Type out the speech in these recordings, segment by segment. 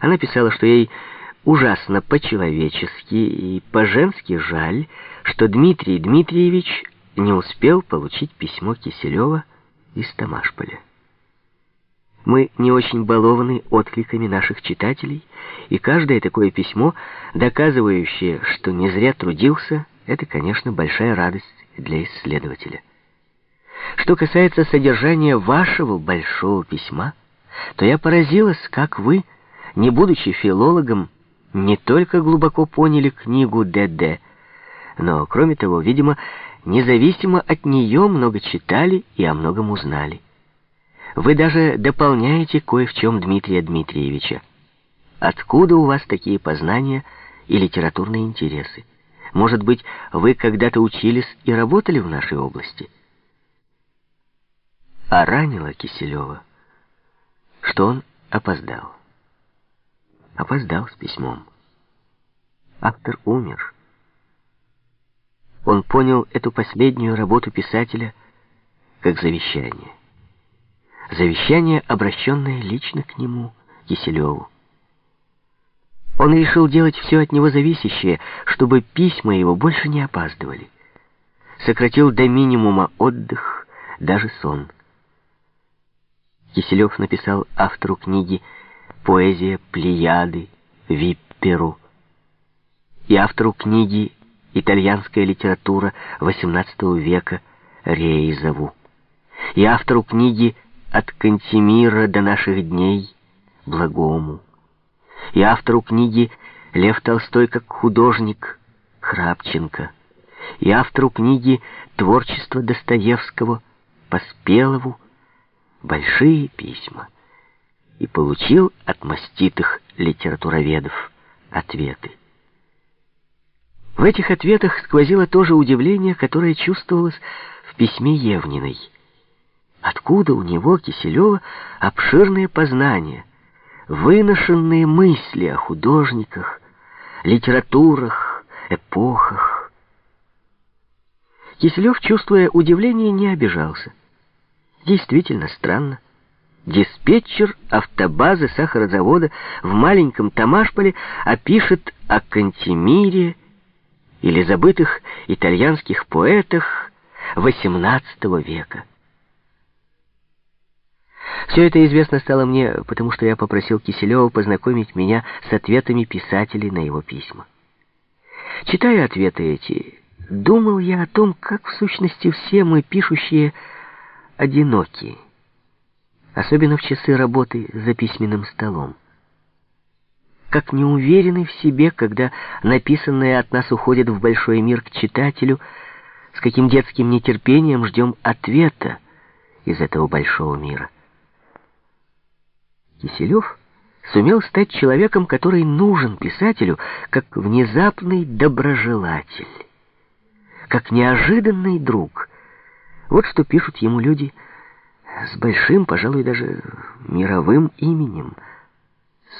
Она писала, что ей ужасно по-человечески и по-женски жаль, что Дмитрий Дмитриевич не успел получить письмо Киселева из Тамашполя. Мы не очень балованы откликами наших читателей, и каждое такое письмо, доказывающее, что не зря трудился, это, конечно, большая радость для исследователя. Что касается содержания вашего большого письма, то я поразилась, как вы, не будучи филологом, не только глубоко поняли книгу Д.Д., но, кроме того, видимо, независимо от нее много читали и о многом узнали. Вы даже дополняете кое в чем Дмитрия Дмитриевича. Откуда у вас такие познания и литературные интересы? Может быть, вы когда-то учились и работали в нашей области? А ранило Киселева, что он опоздал. Опоздал с письмом. Автор умер. Он понял эту последнюю работу писателя как завещание. Завещание, обращенное лично к нему, Киселеву. Он решил делать все от него зависящее, чтобы письма его больше не опаздывали. Сократил до минимума отдых, даже сон. Киселев написал автору книги «Поэзия Плеяды» Випперу и автору книги «Итальянская литература XVIII века» Рейзову и автору книги от Кантемира до наших дней Благому, и автору книги Лев Толстой как художник Храпченко, и автору книги Творчество Достоевского Поспелову большие письма и получил от маститых литературоведов ответы. В этих ответах сквозило то же удивление, которое чувствовалось в письме Евниной — Откуда у него, Киселева, обширные познания, выношенные мысли о художниках, литературах, эпохах? Киселев, чувствуя удивление, не обижался. Действительно странно. Диспетчер автобазы сахарозавода в маленьком Тамашполе опишет о Кантемире или забытых итальянских поэтах XVIII века. Все это известно стало мне, потому что я попросил Киселева познакомить меня с ответами писателей на его письма. Читая ответы эти, думал я о том, как в сущности все мы, пишущие, одиноки, особенно в часы работы за письменным столом. Как неуверены в себе, когда написанное от нас уходит в большой мир к читателю, с каким детским нетерпением ждем ответа из этого большого мира. Киселев сумел стать человеком, который нужен писателю как внезапный доброжелатель, как неожиданный друг. Вот что пишут ему люди с большим, пожалуй, даже мировым именем.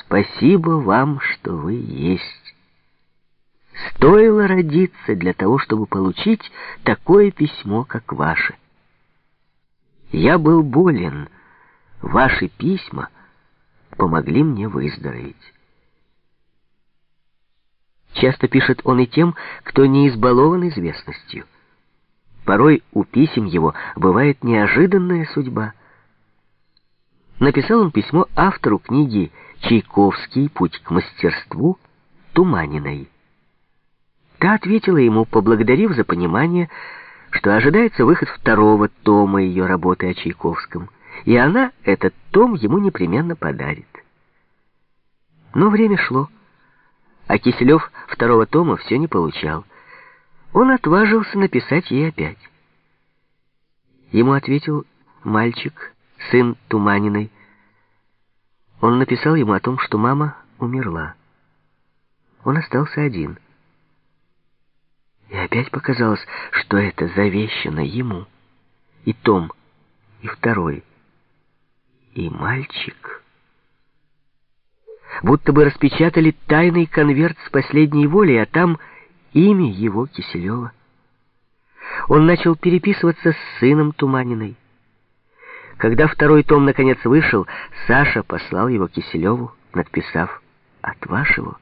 «Спасибо вам, что вы есть». Стоило родиться для того, чтобы получить такое письмо, как ваше. Я был болен. Ваши письма — помогли мне выздороветь. Часто пишет он и тем, кто не избалован известностью. Порой у писем его бывает неожиданная судьба. Написал он письмо автору книги «Чайковский. Путь к мастерству» Туманиной. Та ответила ему, поблагодарив за понимание, что ожидается выход второго тома ее работы о Чайковском – и она этот том ему непременно подарит. Но время шло, а Киселев второго тома все не получал. Он отважился написать ей опять. Ему ответил мальчик, сын Туманиной. Он написал ему о том, что мама умерла. Он остался один. И опять показалось, что это завещано ему. И том, и второй и мальчик. Будто бы распечатали тайный конверт с последней волей, а там имя его Киселева. Он начал переписываться с сыном Туманиной. Когда второй том наконец вышел, Саша послал его Киселеву, надписав от вашего